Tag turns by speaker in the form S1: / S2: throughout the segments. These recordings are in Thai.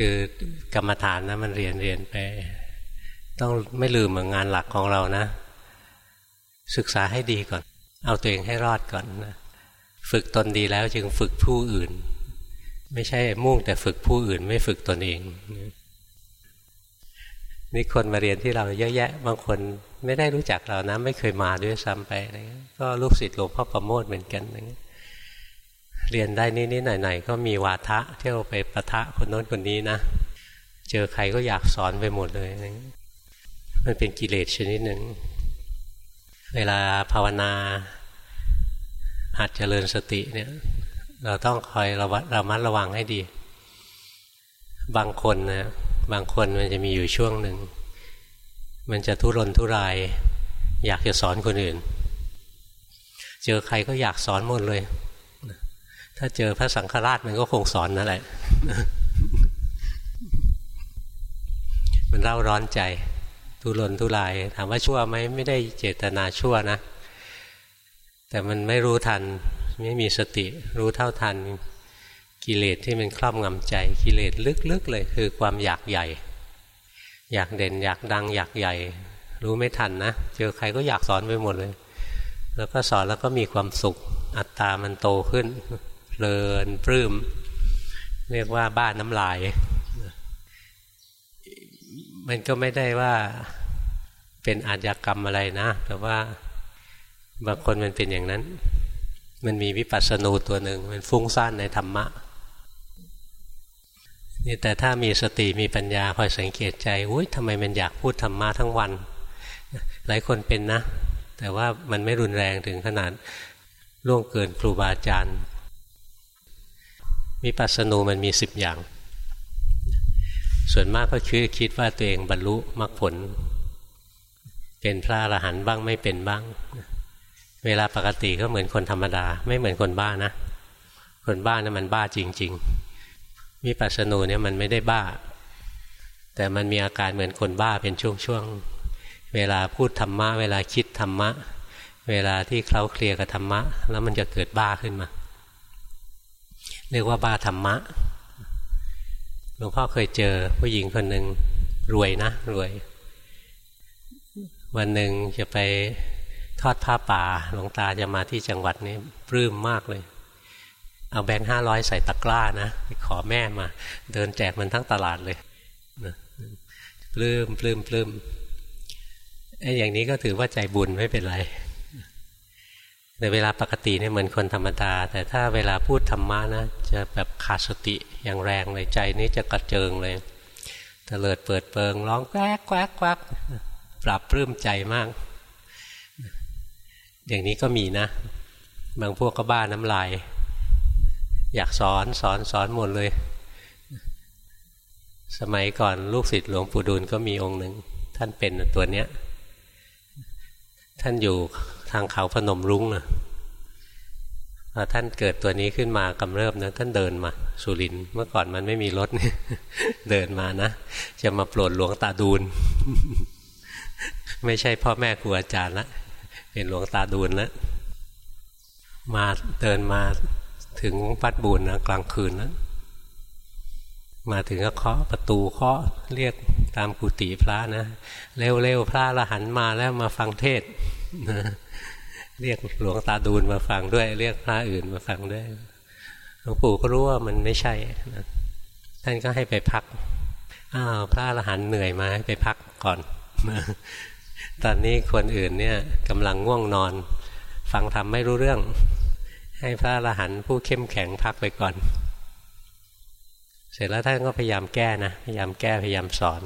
S1: คือกรรมฐานนะมันเรียนเรียนไป ต้องไม่ลืมงานหลักของเรานะ ศึกษาให้ดีก่อน เอาตัวเองให้รอดก่อนนะฝึกตนดีแล้วจึงฝึกผู้อื่น ไม่ใช่มุ่งแต่ฝึกผู้อื่น ไม่ฝึกตนเองนี่คนมาเรียนที่เราเยอะแยะ บางคนไม่ได้รู้จักเรานะ ไม่เคยมาด้วยซ้ำไปก็ลูกศิษย์หลวงพ่อประโมทเหมือนกัน เรียนได้นิดๆหน่อยๆก็มีวาทะเที่ยวไปประทะคนโน้นคนนี้นะ เจอใครก็อยากสอนไปหมดเลย มันเป็นกิเลสชนิดหนึ่ง เวลาภาวนาหัดเจริญสติเนี่ย เราต้องคอยระระมัดระวังให้ดี บางคนนะบางคนมันจะมีอยู่ช่วงหนึ่ง มันจะทุรนทุราย อยากจะสอนคนอื่น เจอใครก็อยากสอนหมดเลย ถ้าเจอพระสังฆราชมันก็คงสอนนั่นแหละ มันเล่าร้อนใจ ทุรนทุราย ถามว่าชั่วไหมไม่ได้เจตนาชั่วนะ แต่มันไม่รู้ทัน ไม่มีสติ รู้เท่าทันกิเลสที่มันครอบงำใจ กิเลสลึกๆเลยคือความอยากใหญ่ อยากเด่นอยากดัง อยากใหญ่ รู้ไม่ทันนะ เจอใครก็อยากสอนไปหมดเลย แล้วก็สอนแล้วก็มีความสุขอัตตามันโตขึ้น ลินปลื้มเรียกว่าบ้านน้ำลาย มันก็ไม่ได้ว่าเป็นอาชญากรรมอะไรนะ แต่ว่าบางคนมันเป็นอย่างนั้น มันมีวิปัสสนูตัวหนึ่งมันฟุ้งซ่านในธรรมะนี่แต่ถ้ามีสติมีปัญญาคอยสังเกตใจอุ้ยทำไมมันอยากพูดธรรมะทั้งวัน หลายคนเป็นนะ แต่ว่ามันไม่รุนแรงถึงขนาดล่วงเกินครูบาอาจารย์ มีปัสสนูมันมีสิบอย่าง ส่วนมากก็คิดคิดว่าตัวเองบรรลุมรรคผล เป็นพระอรหันต์บ้างไม่เป็นบ้าง เวลาปกติก็เหมือนคนธรรมดา ไม่เหมือนคนบ้านะ คนบ้านะั้นมันบ้าจริง ๆ วิปัสสนูเนี่ยมันไม่ได้บ้า แต่มันมีอาการเหมือนคนบ้าเป็นช่วงๆ เวลาพูดธรรมะ เวลาคิดธรรมะ เวลาที่เคล้าเคลียกับธรรมะ แล้วมันจะเกิดบ้าขึ้นมา เรียกว่าบ้าธรรมะหลวงพ่อเคยเจอผู้หญิงคนหนึ่งรวยนะรวย วันหนึ่งจะไปทอดผ้าป่าหลวงตาจะมาที่จังหวัดนี้ปลื้มมากเลย เอาแบงค์ห้าร้อยใส่ตะกร้านะไปขอแม่มา เดินแจกมันทั้งตลาดเลยปลื้มปลื้มปลื้มไอ้อย่างนี้ก็ถือว่าใจบุญไม่เป็นไร แต่เวลาปกติเนี่ยเหมือนคนธรรมดา แต่ถ้าเวลาพูดธรรมะนะจะแบบขาดสติอย่างแรงเลยใจนี้จะกระเจิงเลยเตลิดเปิดเปิงร้องแกวกแกวกแกวกปรับปลื้มใจมาก อย่างนี้ก็มีนะ บางพวกก็บ้าน้ำลาย อยากสอนสอนสอนหมดเลย สมัยก่อนลูกศิษย์หลวงปู่ดูลก็มีองค์หนึ่ง ท่านเป็นตัวเนี้ย ท่านอยู่ ทางเขาพนมรุ้งนะพอท่านเกิดตัวนี้ขึ้นมากำเริบนะท่านเดินมา สุรินเมื่อก่อนมันไม่มีรถเนี่ยเดินมานะ จะมาโปรดหลวงตาดูล ไม่ใช่พ่อแม่ครูอาจารย์ละเป็นหลวงตาดูลแล้วมาเดินมาถึงวัดบุญนะกลางคืนนะมาถึงก็เคาะประตูเคาะเรียกตามกุฏิพระนะ เร็วๆพระละหันมาแล้วมาฟังเทศ เรียกหลวงตาดูลมาฟังด้วย เรียกพระอื่นมาฟังด้วยหลวงปู่ก็รู้ว่ามันไม่ใช่นะท่านก็ให้ไปพักอ้าวพระละหันเหนื่อยมาให้ไปพักก่อน ตอนนี้คนอื่นเนี่ยกำลังง่วงนอน ฟังทำไม่รู้เรื่อง ให้พระอรหันต์ผู้เข้มแข็งพักไปก่อน เสร็จแล้วท่านก็พยายามแก้นะพยายามแก้พยายามสอน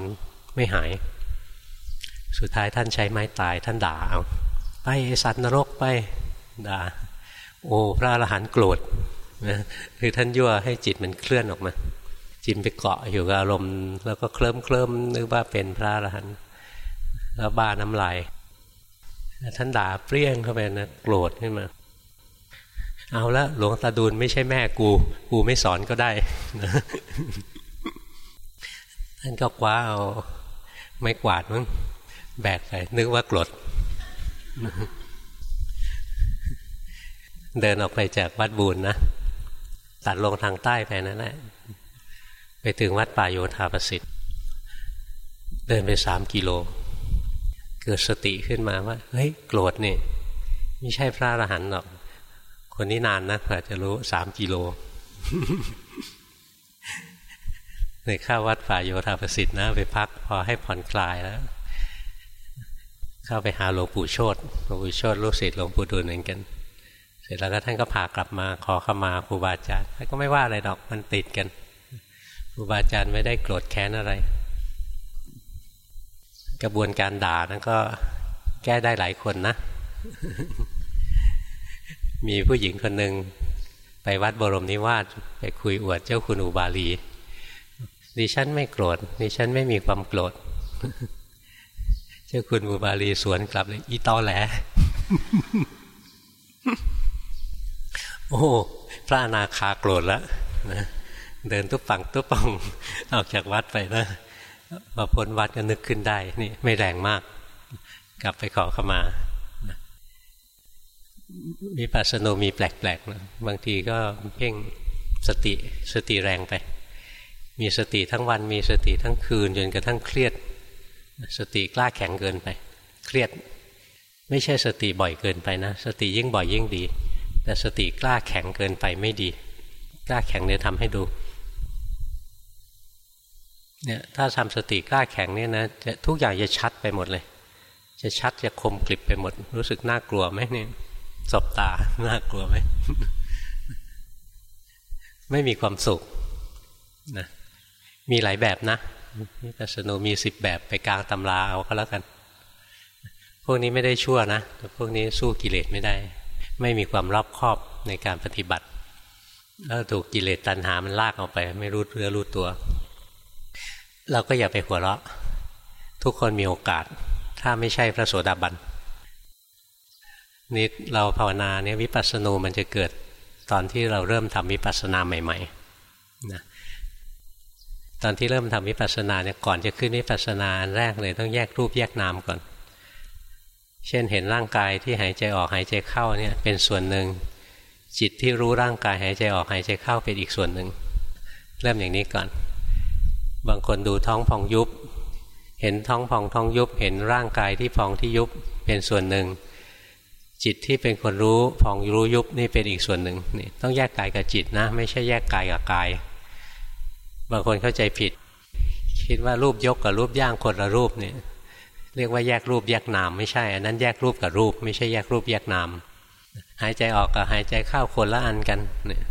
S1: ไม่หาย สุดท้ายท่านใช้ไม้ตายท่านด่าเอา ไปไอสัตว์นรกไปด่าโอ้พระอรหันต์โกรธนะคือท่านยั่วให้จิตมันเคลื่อนออกมา จิตไปเกาะอยู่กับอารมณ์ แล้วก็เคลิ้มเคลิ้มนึกว่าเป็นพระอรหันต์แล้วบ้าน้ำลายท่านด่าเปรี้ยงเข้าไปนะโกรธขึ้นมา เอาละหลวงตาดูลไม่ใช่แม่กู กูไม่สอนก็ได้ ท่านก็คว้าเอาไม่กวาดมั้งแบกไปนึกว่ากรด เดินออกไปจากวัดบูญนะตัดลงทางใต้ไปนั่นแหละไปถึงวัดป่าโยธาประสิทธิ์ เดินไปสามกิโล เกิดสติขึ้นมาว่า เฮ้ย โกรธนี่ไม่ใช่พระอรหันต์หรอก คนนี้นานนะกว่าจะรู้สามกิโลในข้าวัดป่าโยธาประสิทธิ์นะ ไปพักพอให้ผ่อนคลายแล้ว เข้าไปหาหลวงปู่โชตหลวงปู่โชตลูกศิษย์หลวงปู่ดูลเหมือนกัน เสร็จแล้วก็ท่านก็พากลับมาขอขมาครูบาอาจารย์ท่านก็ไม่ว่าอะไรดอกมันติดกันครูบาอาจารย์ไม่ได้โกรธแค้นอะไร กระบวนการด่านั้นก็แก้ได้หลายคนนะ มีผู้หญิงคนหนึ่งไปวัดบรมนิวาสไปคุยอวดเจ้าคุณอุบาลีดิฉันไม่โกรธดิฉันไม่มีความโกรธ เจ้าคุณอุบาลีสวนกลับเลยอีตอแหลโอ้พระนาคาโกรธแล้วนะเดินตุ๊บปังตุ๊บปังออกจากวัดไปนะมาพ้นวัดก็นึกขึ้นได้ นี่ไม่แรงมาก กลับไปขอขมาวิปัสสนูมีแปลกๆนะบางทีก็เพ่งสติสติแรงไป มีสติทั้งวันมีสติทั้งคืนจนกระทั่งเครียด สติกล้าแข็งเกินไป เครียด ไม่ใช่สติบ่อยเกินไปนะ สติยิ่งบ่อยยิ่งดี แต่สติกล้าแข็งเกินไปไม่ดี กล้าแข็งเนี่ยทำให้ดูเนี่ยถ้าทำสติกล้าแข็งเนี่ยนะจะทุกอย่างจะชัดไปหมดเลย จะชัดจะคมกลิบไปหมด รู้สึกน่ากลัวไหมเนี่ยสบตาน่ากลัวไหมไม่มีความสุขนะมีหลายแบบนะ มิปัสนุมีสิบแบบไปกลางตำราเอาก็แล้วกัน พวกนี้ไม่ได้ชั่วนะแต่พวกนี้สู้กิเลสไม่ได้ ไม่มีความรอบคอบในการปฏิบัติแล้วถูกกิเลสตัณหามันลากออกไป ไม่รู้เรือรู้ตัว เราก็อย่าไปหัวเราะ ทุกคนมีโอกาส ถ้าไม่ใช่พระโสดาบันนี่เราภาวนาเนี่ยวิปัสสนูมันจะเกิดตอนที่เราเริ่มทำวิปัสสนาใหม่ๆนะ ตอนที่เริ่มทำวิปัสสนาเนี่ยก่อนจะขึ้นวิปัสสนาอันแรกเลยต้องแยกรูปแยกนามก่อน เช่นเห็นร่างกายที่หายใจออกหายใจเข้าเนี่ยเป็นส่วนหนึ่ง จิตที่รู้ร่างกายหายใจออกหายใจเข้าเป็นอีกส่วนหนึ่ง เริ่มอย่างนี้ก่อน บางคนดูท้องพองยุบ เห็นท้องพองท้องยุบ เห็นร่างกายที่พองที่ยุบเป็นส่วนหนึ่ง จิตที่เป็นคนรู้พองรู้ยุบนี่เป็นอีกส่วนหนึ่งนี่ต้องแยกกายกับจิตนะ ไม่ใช่แยกกายกับกาย บางคนเข้าใจผิด คิดว่ารูปยกกับรูปย่างคนละรูปเนี่ยเรียกว่าแยกรูปแยกนามไม่ใช่ อันนั้นแยกรูปกับรูป ไม่ใช่แยกรูปแยกนามหายใจออกกับหายใจเข้าคนละอันกันเนี่ย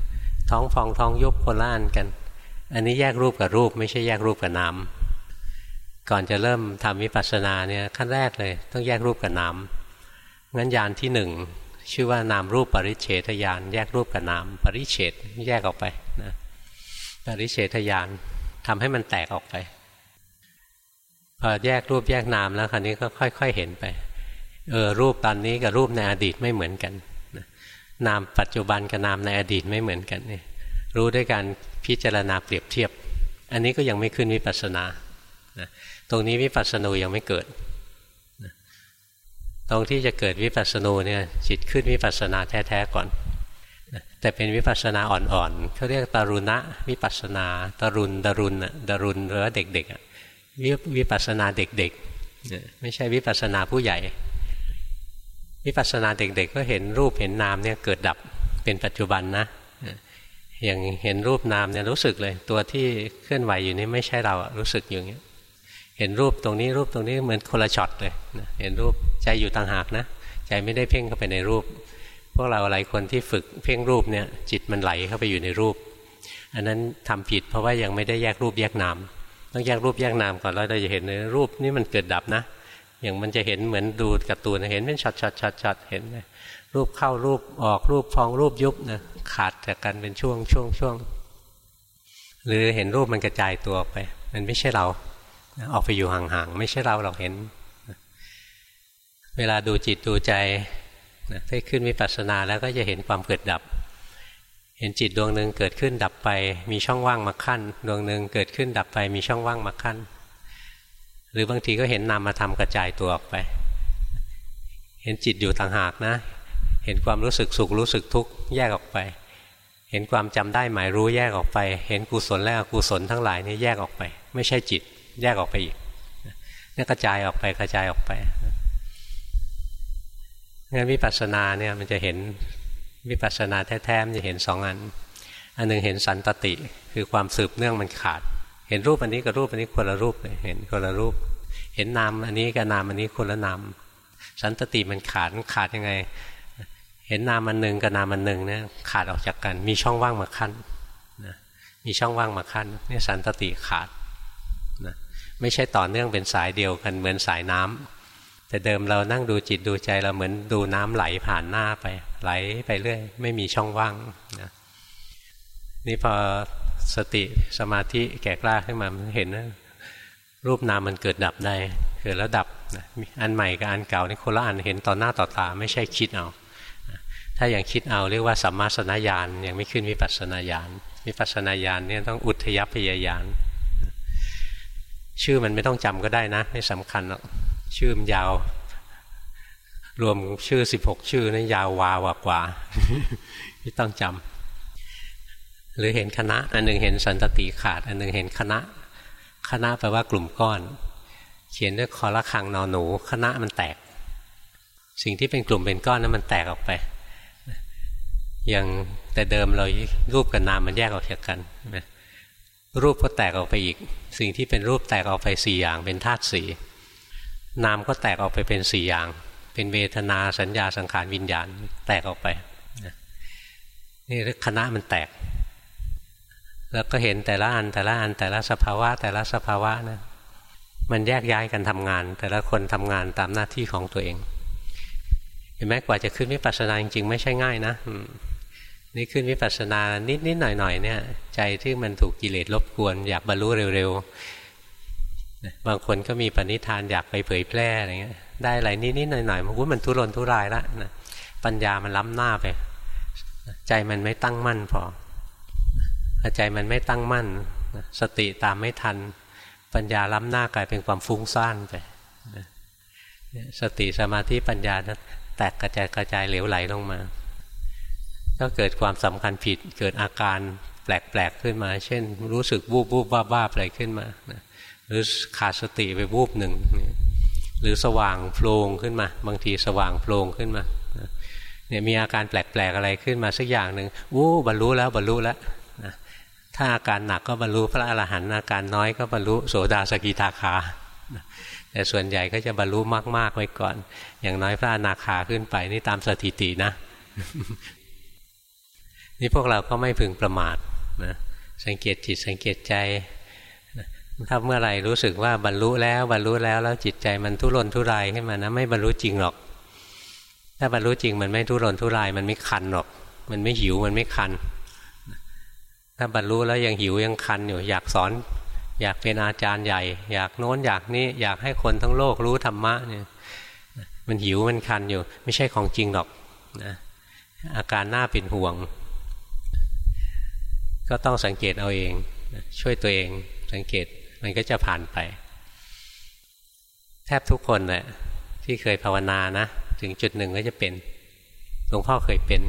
S1: ท้องฟองท้องยุบคนละอันกัน อันนี้แยกรูปกับรูป ไม่ใช่แยกรูปกับนามก่อนจะเริ่มทำวิปัสสนาเนี่ยขั้นแรกเลย ต้องแยกรูปกับนามงั้นยานที่หนึ่งชื่อว่านามรูปปริเฉทยานแยกรูปกับนามปริเฉทแยกออกไปนะ ปริเฉทยานทำให้มันแตกออกไป พอแยกรูปแยกนามแล้วคราวนี้ก็ค่อย ๆเห็นไป เออรูปตอนนี้กับรูปในอดีตไม่เหมือนกันนามปัจจุบันกับนามในอดีตไม่เหมือนกันนี่รู้ด้วยการพิจารณาเปรียบเทียบ อันนี้ก็ยังไม่ขึ้นวิปัสสนาตรงนี้วิปัสสนูยังไม่เกิด ตรงที่จะเกิดวิปัสสนูเนี่ยจิตขึ้นวิปัสสนาแท้ๆก่อน แต่เป็นวิปัสสนาอ่อนๆเขาเรียกตารุณะวิปัสสนาตารุณตารุณตารุณหรือว่าเด็กๆวิวิปัสสนาเด็กๆไม่ใช่วิปัสสนาผู้ใหญ่ วิปัสสนาเด็กๆก็เห็นรูปเห็นนามเนี่ยเกิดดับเป็นปัจจุบันนะอย่างเห็นรูปนามเนี่ยรู้สึกเลย ตัวที่เคลื่อนไหวอยู่นี่ไม่ใช่เรารู้สึกอย่างนี้เห็นรูปตรงนี้รูปตรงนี้เหมือนคนละช็อตเลยเห็นรูปใจอยู่ต่างหากนะ ใจไม่ได้เพ่งเข้าไปในรูป พวกเราหลายคนที่ฝึกเพ่งรูปเนี่ยจิตมันไหลเข้าไปอยู่ในรูป อันนั้นทำผิดเพราะว่ายังไม่ได้แยกรูปแยกนามต้องแยกรูปแยกนามก่อนแล้วเราจะเห็นในรูปนี่มันเกิดดับนะ อย่างมันจะเห็นเหมือนดูการ์ตูนเห็นเป็นช็อตช็อตช็อตช็อตเห็นไหมรูปเข้ารูปออกรูปพองรูปยุบนะขาดจากกันเป็นช่วงช่วงช่วงหรือเห็นรูปมันกระจายตัวออกไป มันไม่ใช่เราออกไปอยู่ห่างๆไม่ใช่เราเราเห็น เวลาดูจิตดูใจ ถ้าขึ้นวิปัสสนาแล้วก็จะเห็นความเกิดดับ เห็นจิตดวงหนึ่งเกิดขึ้นดับไป มีช่องว่างมาขั้น ดวงหนึ่งเกิดขึ้นดับไป มีช่องว่างมาขั้น หรือบางทีก็เห็นนามมาทำกระจายตัวออกไป เห็นจิตอยู่ต่างหากนะ เห็นความรู้สึกสุขรู้สึกทุกข์แยกออกไป เห็นความจำได้หมายรู้แยกออกไป เห็นกุศลและอกุศลทั้งหลายนี่แยกออกไป ไม่ใช่จิตแยกออกไปอีกนี่กระจายออกไปกระจายออกไป งั้นวิปัสสนาเนี่ยมันจะเห็นวิปัสสนาแท้ๆมันจะเห็นสองอัน อันหนึ่งเห็นสันตติคือความสืบเนื่องมันขาด เห็นรูปอันนี้กับรูปอันนี้คนละรูปเห็นคนละรูป เห็นนามอันนี้กับนามอันนี้คนละนามสันตติมันขาดขาดยังไง เห็นนามอันหนึ่งกับนามอันหนึ่งเนี่ยขาดออกจากกัน มีช่องว่างมาขั้นนะมีช่องว่างมาขั้นนี่สันตติขาดนะไม่ใช่ต่อเนื่องเป็นสายเดียวกันเหมือนสายน้ำ แต่เดิมเรานั่งดูจิตดูใจเราเหมือนดูน้ำไหลผ่านหน้าไป ไหลไปเรื่อยไม่มีช่องว่างนะนี่พอสติสมาธิแก่กล้าขึ้นมามันเห็นนะรูปนามมันเกิดดับได้เกิดแล้วดับอันใหม่กับอันเก่านี่คนละอันเห็นต่อหน้าต่อตาไม่ใช่คิดเอา ถ้าอย่างคิดเอาเรียกว่าสัมมาสนญาณยังไม่ขึ้นวิปัสสนาญาณวิปัสสนาญาณเนี่ยต้องอุทยพยายานชื่อมันไม่ต้องจำก็ได้นะ ไม่สำคัญหรอก ชื่อมันยาว รวมชื่อสิบหกชื่อนี่ยาววาวกว่าไม่ต้องจำหรือเห็นคณะ อันหนึ่งเห็นสันตติขาด อันหนึ่งเห็นคณะ คณะแปลว่ากลุ่มก้อน เขียนด้วยคอละคังนอนหนู คณะมันแตก สิ่งที่เป็นกลุ่มเป็นก้อนนั้นมันแตกออกไป อย่างแต่เดิมเรารูปกับนามมันแยกออกจากกันรูปก็แตกออกไปอีก สิ่งที่เป็นรูปแตกออกไปสี่อย่างเป็นธาตุสี่ นามก็แตกออกไปเป็นสี่อย่าง เป็นเวทนาสัญญาสังขารวิญญาณแตกออกไปนี่คณะมันแตก แล้วก็เห็นแต่ละอันแต่ละอันแต่ละสภาวะ แต่ละสภาวะนะมันแยกย้ายกันทำงาน แต่ละคนทำงานตามหน้าที่ของตัวเอง เห็นไหมกว่าจะขึ้นวิปัสสนาจริงๆไม่ใช่ง่ายนะนี่ขึ้นวิปัสสนานิดนิดหน่อยหน่อยเนี่ย ใจที่มันถูกกิเลสรบกวน อยากบรรลุเร็วๆ บางคนก็มีปณิธานอยากไปเผยแพร่อะไรเงี้ย ได้อะไรนิดนิดหน่อยหน่อยมันมันทุรนทุรายละนะปัญญามันล้ำหน้าไป ใจมันไม่ตั้งมั่นพอใจมันไม่ตั้งมั่น สติตามไม่ทัน ปัญญาล้ำหน้ากลายเป็นความฟุ้งซ่านไปสติสมาธิปัญญาแตกกระจายกระจายเหลวไหลลงมา ก็เกิดความสำคัญผิด เกิดอาการแปลกๆขึ้นมา เช่น รู้สึกวูบวูบบ้าบ้าอะไรขึ้นมา หรือขาดสติไปวูบหนึ่งหรือสว่างโพลงขึ้นมา บางทีสว่างโพลงขึ้นมาเนี่ยมีอาการแปลกๆอะไรขึ้นมาสักอย่างหนึ่งวู้บรรลุแล้วบรรลุแล้วถ้าอาการหนักก็บรรลุพระอรหันต์อาการน้อยก็บรรลุโสดาสกิทาคาแต่ส่วนใหญ่ก็จะบรรลุมากๆไว้ก่อน อย่างน้อยพระอนาคาขึ้นไปนี่ตามสถิตินะ นี่พวกเราก็ไม่พึงประมาทนะสังเกตจิตสังเกตใจ ถ้าเมื่อไหร่รู้สึกว่าบรรลุแล้วบรรลุแล้วแล้วจิตใจมันทุรนทุรายขึ้นมานะไม่บรรลุจริงหรอก ถ้าบรรลุจริงมันไม่ทุรนทุรายมันไม่คันหรอก มันไม่หิวมันไม่คัน ถ้าบรรลุแล้วยังหิวยังคันอยู่อยากสอน อยากเป็นอาจารย์ใหญ่ อยากโน้นอยากนี้อยากให้คนทั้งโลกรู้ธรรมะเนี่ยมันหิวมันคันอยู่ ไม่ใช่ของจริงหรอกนะอาการหน่าเป็นห่วง ก็ต้องสังเกตเอาเอง ช่วยตัวเองสังเกต มันก็จะผ่านไป แทบทุกคนแหละที่เคยภาวนานะ ถึงจุดหนึ่งก็จะเป็นหลวงพ่อเคยเป็น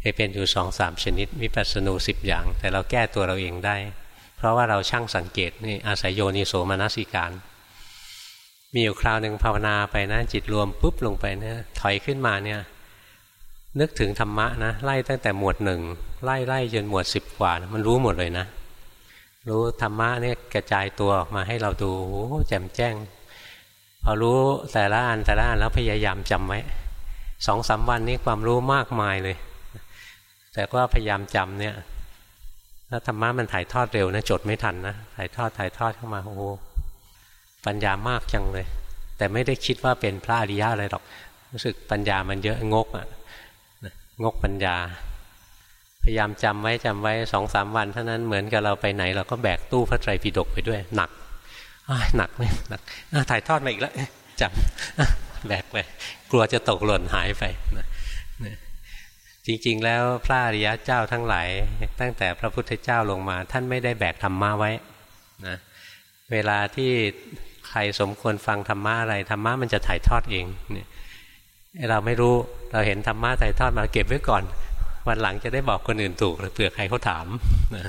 S1: เคยเป็นอยู่สองสามชนิดวิปัสสนูสิบอย่าง แต่เราแก้ตัวเราเองได้ เพราะว่าเราช่างสังเกตนี่อาศัยโยนิโสมนสิการ มีอยู่คราวหนึ่งภาวนาไปนะ จิตรวมปุ๊บลงไปเนี่ยถอยขึ้นมาเนี่ยนึกถึงธรรมะนะไล่ตั้งแต่หมวดหนึ่งไล่ไล่จนหมวดสิบกว่านะมันรู้หมดเลยนะ รู้ธรรมะเนี่ยกระจายตัวออกมาให้เราดูโอ้แจ่มแจ้ง พอรู้แต่ละอันแต่ละอันแล้วพยายามจำไว้สองสาวันนี้ความรู้มากมายเลย แต่ก็พยายามจำเนี่ยถ้าธรรมะมันถ่ายทอดเร็วนะจดไม่ทันนะถ่ายทอดถ่ายทอดเข้ามาโอ้ปัญญามากจังเลย แต่ไม่ได้คิดว่าเป็นพระอริยะอะไรหรอก รู้สึกปัญญามันเยอะงกอะ่ะงกปัญญา พยายามจำไว้จำไว้สองสามวันเท่านั้นเหมือนกับเราไปไหน เราก็แบกตู้พระไตรปิฎกไปด้วย หนักหนักไหมหนักถ่ายทอดมาอีกแล้วจำแบกไปกลัวจะตกหล่นหายไปจริงๆ แล้วพระอริยะเจ้าทั้งหลายตั้งแต่พระพุทธเจ้าลงมา ท่านไม่ได้แบกธรรมะไว้นะเวลาที่ใครสมควรฟังธรรมะอะไรธรรมะมันจะถ่ายทอดเองเนี่ยเราไม่รู้เราเห็นธรรมะถ่ายทอดมาเก็บไว้ก่อน วันหลังจะได้บอกคนอื่นถูกเผื่อใครเขาถามนะ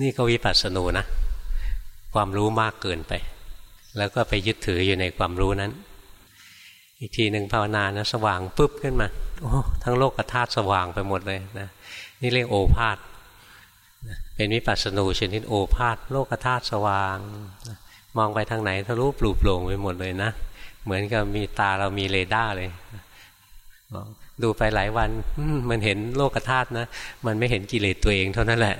S1: นี่ก็วิปัสสนูนะ ความรู้มากเกินไป แล้วก็ไปยึดถืออยู่ในความรู้นั้น อีกทีหนึ่งภาวนานะสว่างปุ๊บขึ้นมาโอ้ทั้งโลกธาตุสว่างไปหมดเลยนะนี่เรียกโอภาษเป็นวิปัสสนูชนิดโอภาษโลกธาตุสว่าง มองไปทางไหนทะลุปลุกโปร่งไปหมดเลยนะ เหมือนกับมีตาเรามีเรดาร์เลย ดูไปหลายวันมันเห็นโลกธาตุนะ มันไม่เห็นกิเลสตัวเองเท่านั้นแหละ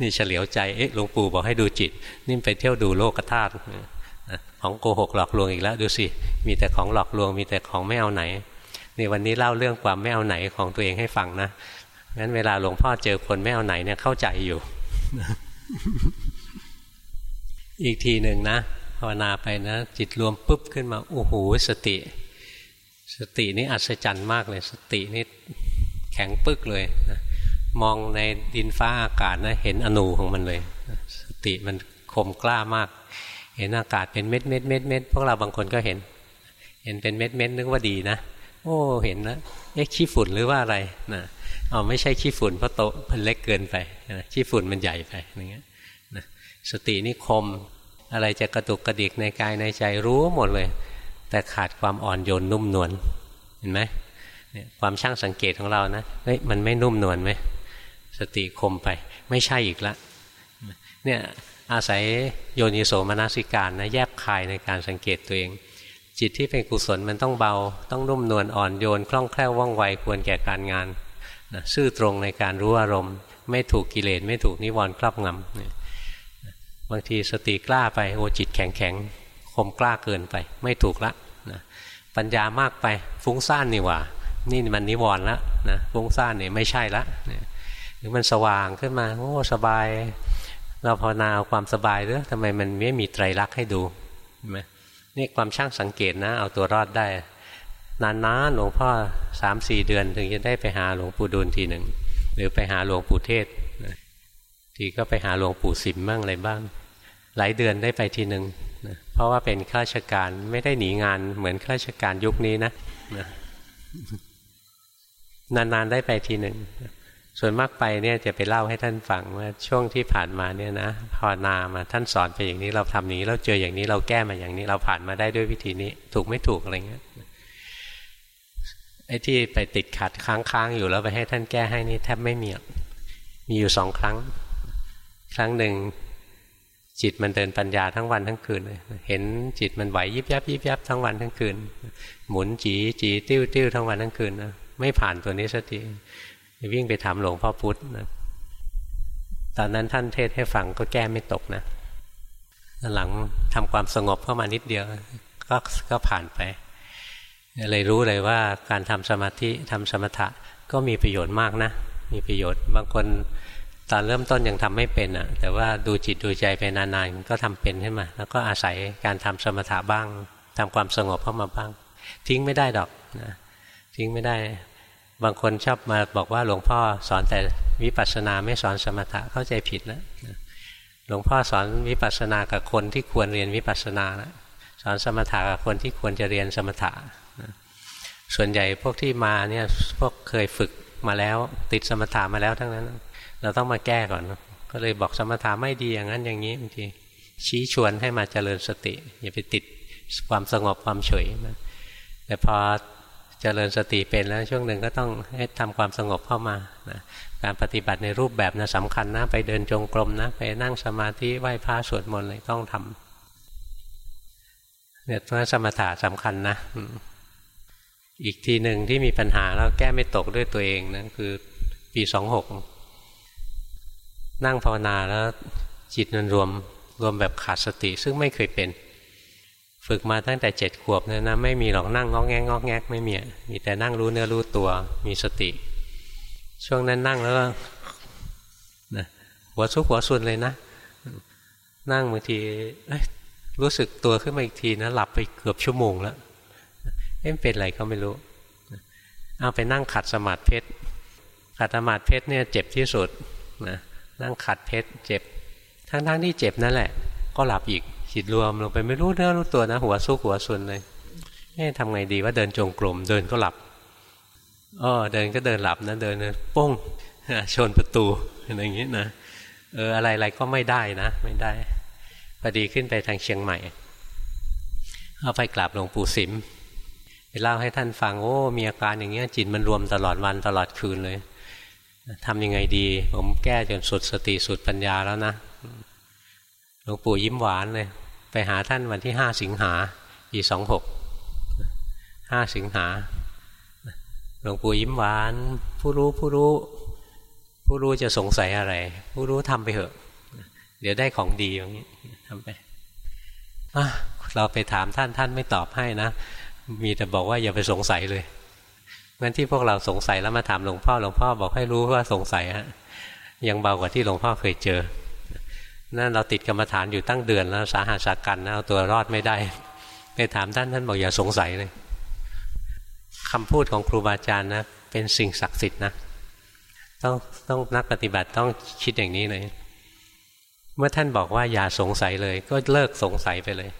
S1: นี่เฉลียวใจเอ๊ะหลวงปู่บอกให้ดูจิต นี่ไปเที่ยวดูโลกธาตุของโกหกหลอกลวงอีกแล้วดูสิมีแต่ของหลอกลวง มีแต่ของไม่เอาไหนนี่วันนี้เล่าเรื่องความไม่เอาไหนของตัวเองให้ฟังนะงั้นเวลาหลวงพ่อเจอคนไม่เอาไหนเนี่ยเข้าใจอยู่ อีกทีหนึ่งนะภาวนาไปนะ จิตรวมปุ๊บขึ้นมาโอ้โหสติ สตินี่อัศจรรย์มากเลย สตินี่แข็งปึกเลยนะมองในดินฟ้าอากาศนะเห็นอณูของมันเลย สติมันคมกล้ามาก เห็นอากาศเป็นเม็ดเม็ดเม็ดเม็ดพวกเราบางคนก็เห็น เห็นเป็นเม็ดเม็ดนึกว่าดีนะโอ้เห็นนะเอ๊ะขี้ฝุ่นหรือว่าอะไรนะอ๋อไม่ใช่ขี้ฝุ่นเพราะโตมันเล็กเกินไปขี้ฝุ่นมันใหญ่ไปอย่างเงี้ยนะสตินี่คมอะไรจะกระตุกกระดิกในกายในใจรู้หมดเลย แต่ขาดความอ่อนโยนนุ่มนวลเห็นไหมเนี่ยความช่างสังเกตของเรานะเฮ้ยมันไม่นุ่มนวลไหมสติคมไป ไม่ใช่อีกละเนี่ยอาศัยโยนิโสมนสิการนะแยบคายในการสังเกตตัวเอง จิตที่เป็นกุศลมันต้องเบา ต้องนุ่มนวลอ่อนโยนคล่องแคล่วว่องไวควรแก่การงานนะซื่อตรงในการรู้อารมณ์ ไม่ถูกกิเลสไม่ถูกนิวรณ์ครอบงำบางทีสติกล้าไปโอจิตแข็งแข็ง คมกล้าเกินไป ไม่ถูกละนะปัญญามากไปฟุ้งซ่านนี่ว่า นี่มันนิวรณ์ละนะฟุ้งซ่านนี่ไม่ใช่ละหรือมันสว่างขึ้นมาโอ้สบาย เราภาวนาเอาความสบายหรือทำไมมันไม่มีไตรลักษณ์ให้ดูไหมนี่ความช่างสังเกตนะ เอาตัวรอดได้ นานๆหลวงพ่อสามสี่เดือน ถึงจะได้ไปหาหลวงปู่ดูลทีหนึ่งหรือไปหาหลวงปู่เทศทีก็ไปหาหลวงปู่สิมบ้างอะไรบ้าง หลายเดือนได้ไปทีหนึ่งนะ เพราะว่าเป็นข้าราชการไม่ได้หนีงานเหมือนข้าราชการยุคนี้นะนานๆได้ไปทีหนึ่งส่วนมากไปเนี่ยจะไปเล่าให้ท่านฟังว่าช่วงที่ผ่านมาเนี่ยนะภาวนามาท่านสอนไปอย่างนี้เราทำนี้เราเจออย่างนี้เราแก้มาอย่างนี้ เราผ่านมาได้ด้วยวิธีนี้ ถูกไม่ถูกอะไรเงี้ยไอ้ที่ไปติดขัดค้างๆอยู่แล้วไปให้ท่านแก้ให้นี่แทบไม่มีมีอยู่สองครั้ง ครั้งหนึ่ง จิตมันเดินปัญญาทั้งวันทั้งคืนเลยเห็นจิตมันไหวยิบยับยิบยับทั้งวันทั้งคืน หมุนจีจีติ้วติ้วทั้งวันทั้งคืนนะไม่ผ่านตัวนี้สักทีวิ่งไปถามหลวงพ่อพุธนะตอนนั้นท่านเทศให้ฟังก็แก้ไม่ตกนะหลังทำความสงบเข้ามานิดเดียว ก็ก็ผ่านไปเลยรู้เลยว่าการทำสมาธิทำสมถะก็มีประโยชน์มากนะ มีประโยชน์บางคน ตอนเริ่มต้นยังทำไม่เป็นอะ แต่ว่าดูจิตดูใจไปนานๆก็ทำเป็นขึ้นมา แล้วก็อาศัยการทำสมถะบ้างทำความสงบเข้ามาบ้าง ทิ้งไม่ได้ดอกนะทิ้งไม่ได้ บางคนชอบมาบอกว่าหลวงพ่อสอนแต่วิปัสสนาไม่สอนสมถะเข้าใจผิดแล้วหลวงพ่อสอนวิปัสสนากับคนที่ควรเรียนวิปัสสนาสอนสมถะกับคนที่ควรจะเรียนสมถะส่วนใหญ่พวกที่มาเนี่ยพวกเคยฝึกมาแล้ว ติดสมถะมาแล้วทั้งนั้น เราต้องมาแก้ก่อน ก็เลยบอกสมถะไม่ดีอย่างนั้นอย่างนี้บางทีชี้ชวนให้มาเจริญสติ อย่าไปติดความสงบความเฉยนะแต่พอเจริญสติเป็นแล้วช่วงหนึ่งก็ต้องให้ทำความสงบเข้ามานะการปฏิบัติในรูปแบบนะสำคัญนะไปเดินจงกรมนะ ไปนั่งสมาธิไหว้พระสวดมนต์เลยต้องทำเนี่ยเพราะสมถะสำคัญนะอีกทีหนึ่งที่มีปัญหาแล้วแก้ไม่ตกด้วยตัวเองนะคือปีสองหก นั่งภาวนาแล้วจิตมันรวมรวมแบบขาดสติซึ่งไม่เคยเป็น ฝึกมาตั้งแต่เจ็ดขวบเนี่ยนะไม่มีหรอกนั่งงอกแงกงอกแงกไม่มีมีแต่นั่งรู้เนื้อรู้ตัวมีสติ ช่วงนั้นนั่งแล้วนะหัวซุกหัวซุนเลยนะ นั่งบางทีรู้สึกตัวขึ้นมาอีกทีนะหลับไปเกือบชั่วโมงแล้วเอ๊ะเป็นอะไรก็ไม่รู้เอาไปนั่งขัดสมาธิเพชรขัดสมาธิเพชรเนี่ยเจ็บที่สุดนะ นั่งขัดเพชรเจ็บ ทั้งๆที่เจ็บนั่นแหละ ก็หลับอีกจิตรวมลงไปไม่รู้เนื้อรู้ตัวนะ หัวซุกหัวซุนเลยเอ๊ะทำไงดีว่าเดินจงกรมเดินก็หลับอ๋อเดินก็เดินหลับนะเดินป้งชนประตูอะไรอย่างนี้นะเอออะไรอะไรก็ไม่ได้นะ ไม่ได้พอดีขึ้นไปทางเชียงใหม่เอาไปกราบหลวงปู่สิมไปเล่าให้ท่านฟังโอ้มีอาการอย่างเงี้ยจิตมันรวมตลอดวันตลอดคืนเลย ทำยังไงดี ผมแก้จนสุดสติสุดปัญญาแล้วนะหลวงปู่ยิ้มหวานเลย ไปหาท่านวันที่ห้าสิงหาปีสองหกห้าสิงหาหลวงปู่ยิ้มหวาน ผู้รู้ผู้รู้ ผู้รู้จะสงสัยอะไร ผู้รู้ทำไปเถอะ เดี๋ยวได้ของดีอย่างนี้ทำไปเราไปถามท่านท่านไม่ตอบให้นะ มีแต่บอกว่าอย่าไปสงสัยเลย งั้นที่พวกเราสงสัยแล้วมาถามหลวงพ่อหลวงพ่อบอกให้รู้ว่าสงสัยฮะยังเบากว่าที่หลวงพ่อเคยเจอ นั่นเราติดกรรมฐานอยู่ตั้งเดือนแล้วสาหัสากันนะเอาตัวรอดไม่ได้ ไปถามท่านท่านบอกอย่าสงสัยเลยคำพูดของครูบาอาจารย์นะเป็นสิ่งศักดิ์สิทธิ์นะต้องต้องนักปฏิบัติต้องคิดอย่างนี้เลย เมื่อท่านบอกว่าอย่าสงสัยเลย ก็เลิกสงสัยไปเลย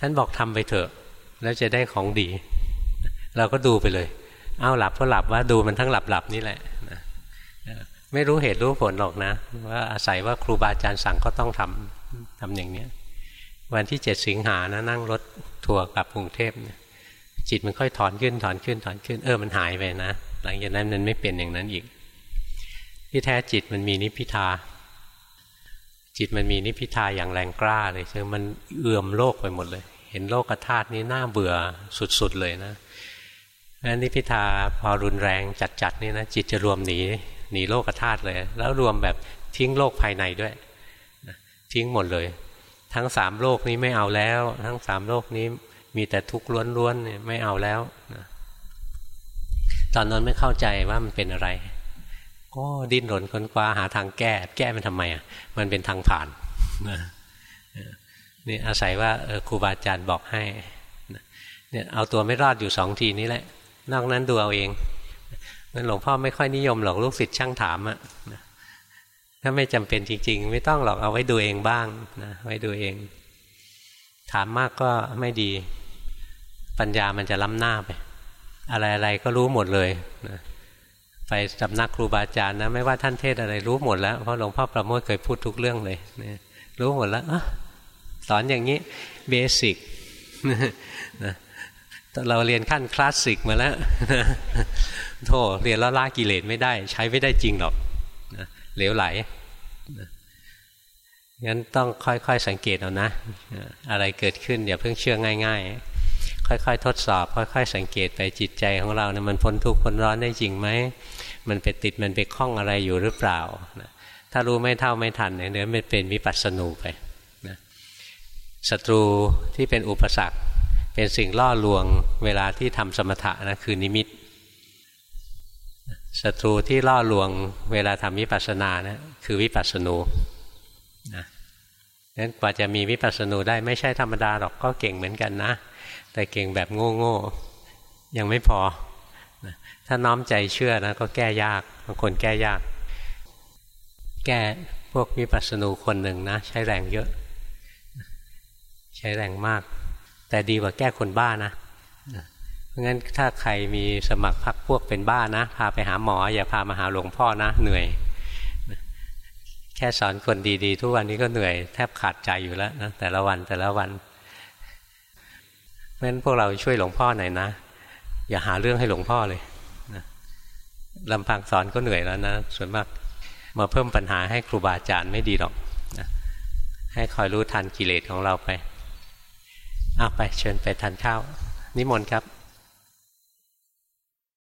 S1: ท่านบอกทำไปเถอะ แล้วจะได้ของดี เราก็ดูไปเลย เอาหลับก็หลับว่าดูมันทั้งหลับหลับนี่แหละไม่รู้เหตุรู้ผลหรอกนะ ว่าอาศัยว่าครูบาอาจารย์สั่งก็ต้องทำทำอย่างเนี้ย วันที่เจ็ดสิงหานะนั่งรถทัวร์กลับกรุงเทพเนี่ยจิตมันค่อยถอนขึ้นถอนขึ้นถอนขึ้นเออมันหายไปนะหลังจากนั้นมันไม่เป็นอย่างนั้นอีก ที่แท้จิตมันมีนิพิทา จิตมันมีนิพิทาอย่างแรงกล้าเลยคือมันเอื่อมโลกไปหมดเลย เห็นโลกธาตุนี้น่าเบื่อสุดๆเลยนะ นั้นนิพิทาพอรุนแรงจัดๆนี่นะจิตจะรวมหนีหนีโลกธาตุเลย แล้วรวมแบบทิ้งโลกภายในด้วย ทิ้งหมดเลย ทั้งสามโลกนี้ไม่เอาแล้ว ทั้งสามโลกนี้มีแต่ทุกข์ล้วนๆเนี่ยไม่เอาแล้วนะตอนนั้นไม่เข้าใจว่ามันเป็นอะไร ก็ดิ้นรนค้นคว้าหาทางแก้ แก้มันทำไมอะมันเป็นทางผ่านนะนี่อาศัยว่าครูบาอาจารย์บอกให้เนี่ยเอาตัวไม่รอดอยู่สองทีนี้แหละ นอกนั้นดูเอาเองมันหลวงพ่อไม่ค่อยนิยมหรอกลูกศิษย์ช่างถามอะถ้าไม่จำเป็นจริง ๆ ไม่ต้องหรอกเอาไว้ดูเองบ้างนะไว้ดูเอง ถามมากก็ไม่ดี ปัญญามันจะล้ำหน้าไป อะไรๆก็รู้หมดเลยนะไปสำนักครูบาอาจารย์นะไม่ว่าท่านเทศอะไรรู้หมดแล้วเพราะหลวงพ่อประโมทเคยพูดทุกเรื่องเลยนะรู้หมดแล้วสอนอย่างนี้เบสิก เราเรียนขั้นคลาสสิกมาแล้วโธ่เรียนแล้วละกิเลสไม่ได้ ใช้ไม่ได้จริงหรอกเหลวไหลงั้นต้องค่อยๆสังเกตเอานะ อะไรเกิดขึ้นอย่าเพิ่งเชื่อง่าย ๆ ค่อยๆ ทดสอบ ค่อย ๆ สังเกตไปจิตใจของเราเนี่ยมันพ้นทุกข์พ้นร้อนได้จริงไหมมันไปติดมันไปคล้องอะไรอยู่หรือเปล่า ถ้ารู้ไม่เท่าไม่ทันเนี่ยเดี๋ยวมันเป็นวิปัสสนูไปนะศัตรูที่เป็นอุปสรรค เป็นสิ่งล่อลวงเวลาที่ทำสมถะนะคือนิมิตศัตรูที่ล่อลวงเวลาทำวิปัสสนานะคือวิปัสสนูนะนั้นกว่าจะมีวิปัสสนูได้ไม่ใช่ธรรมดาหรอกก็เก่งเหมือนกันนะ แต่เก่งแบบโง่ๆยังไม่พอ ถ้าน้อมใจเชื่อนะก็แก้ยากบางคนแก้ยาก แก้พวกวิปัสสนูคนหนึ่งนะ ใช้แรงเยอะ ใช้แรงมาก แต่ดีกว่าแก้คนบ้านะเพราะงั้นถ้าใครมีสมัครพักพวกเป็นบ้านะ พาไปหาหมอ อย่าพามาหาหลวงพ่อนะเหนื่อย แค่สอนคนดีๆ ทุกวันนี้ก็เหนื่อยแทบขาดใจอยู่แล้วนะแต่ละวันแต่ละวันเพราะฉะนั้นพวกเราช่วยหลวงพ่อหน่อยนะ อย่าหาเรื่องให้หลวงพ่อเลยนะลำพังสอนก็เหนื่อยแล้วนะส่วนมากมาเพิ่มปัญหาให้ครูบาอาจารย์ไม่ดีหรอกนะให้คอยรู้ทันกิเลสของเราไป อาไปเชิญไปทานข้าว นิมนต์ครับ